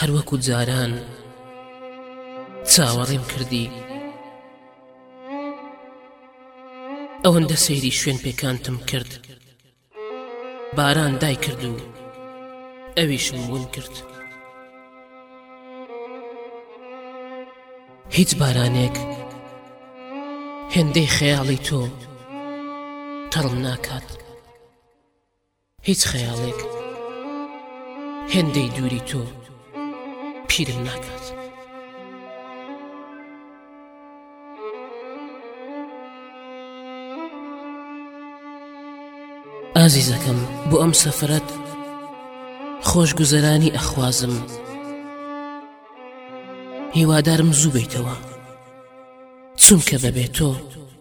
هەر وەکو جاران چاوەڕێم کردی ئەوەندە سەیری شوێن پێکانتم کرد باران دای کرد و ئەویشم ون کرد هیچ بارانێک هێندەی خەیاڵی تۆ تەڕم ناکات هیچ خەیاڵێک هێندەی دووری تۆ پیرم ناکات. ئازیزەکەم بۆ ئەم سەفرەت خۆشگوزەرانی ئەخوازم هیوادارم زوو بیتەوە چونکە بەبێت تۆ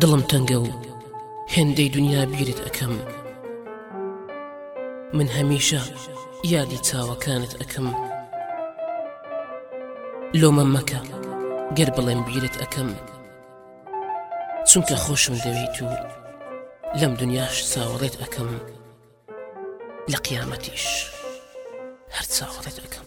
دڵم تەنگە و هێندەی دنیا بیرت ئەکەم من هەمیشە یادی چاوەکانت ئەکەم لۆمە مەکە گەر بڵێم بیرت ئەەکەم چونکە خۆشم دەویت و لەم دنیاش چاوەڕێت ئەەکەم لە قیامەتیش هەر چاوەڕێت ئەەکەم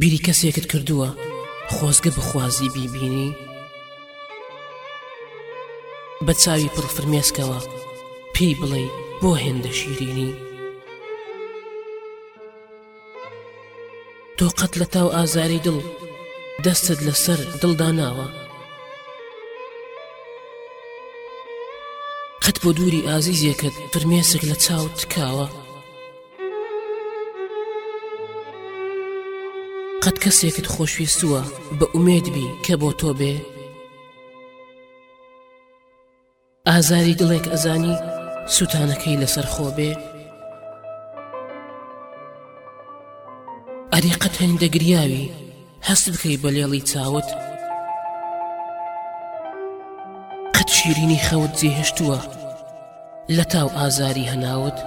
بیری کەسێکت کردووە خۆزگە بخوازی بیبینی؟ بە چاوی پڕ فرمێسکەوە پێی بڵێ بۆ هێندە شیرینی؟ تۆ قەت لە تاو ئازاری دڵ دەستت لەسەر دڵدا ناوە قەت بۆ دووری ئازیزێکت فرمێسک لە چاو تکاوە قەت کەسێکت خۆشویستووە بە ئومێد بی کە بۆ تۆ بێ؟ ئازاری دڵێک ئەزانی سووتانەکەی لەسەر خۆ بێ؟ ئەریقەت هەنی دەگریاوی هەست بکەی بە لێڵی چاوت قەت شیرینی خەوت جێهێشتووە لە تاو ئازاری هەناوت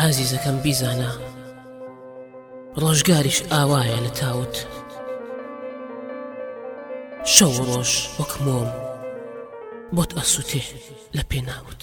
ئازیزەکەم بیزانە ڕۆژگاریش ئاوایە لە تاوت شەو ڕۆژ وەک مۆم بۆت ئەسووتێ لە پێناوت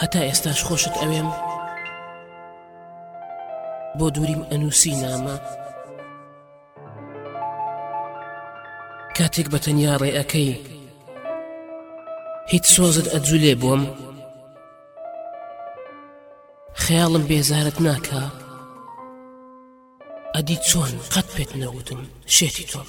هەتا ئێستاش خۆشت ئەوێم بۆ دووریم ئەنووسی نامە کاتێک بە تەنیا ڕێەکەی هیچ سۆزت ئەجولێ بووم خەیاڵم بێزارت ناکە ئەدی چۆن قەت پێت نەوتم شێتی تۆم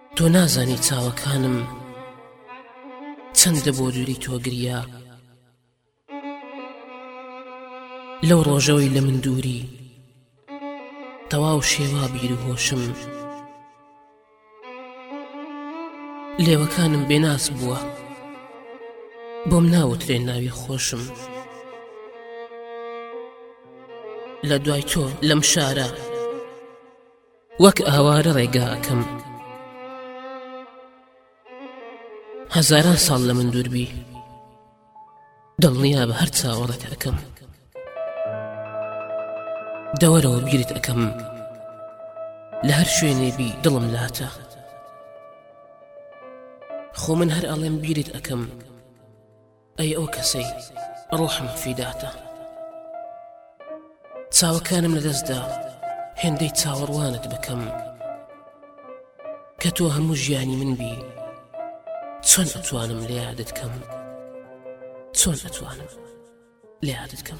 تۆ نازانی چاوەکانم چەندە بۆ دووری تۆ گریا لەو ڕۆژەوەی لە من دووری تەواو شێوا بیر و هۆشم لێوەکانم بێناس بووە بۆم ناوترێ ناوی خۆشم لە دوای تۆ لەم شارە وەک ئاوارە ڕێگا ئەکەم هەزاران ساڵ لە من دووربی دڵنیا بە هەر چاوەڕێت ئەەکەم دەوەرەوە بیرت ئەەکەم لە هەر شوێنێ بی دڵم لاتە خۆ من هەر ئەڵێم بیرت ئەەکەم ئەی ئەو کەسەی ڕۆحم فیداتە چاوەکانم لەدەستدا هێندەی چاوەڕوانت بکەم کە تۆ هەموو ژیانی من بی چۆن ئەتوانم لە یادت کەم چۆن ئەتوانم لە یادت کەم.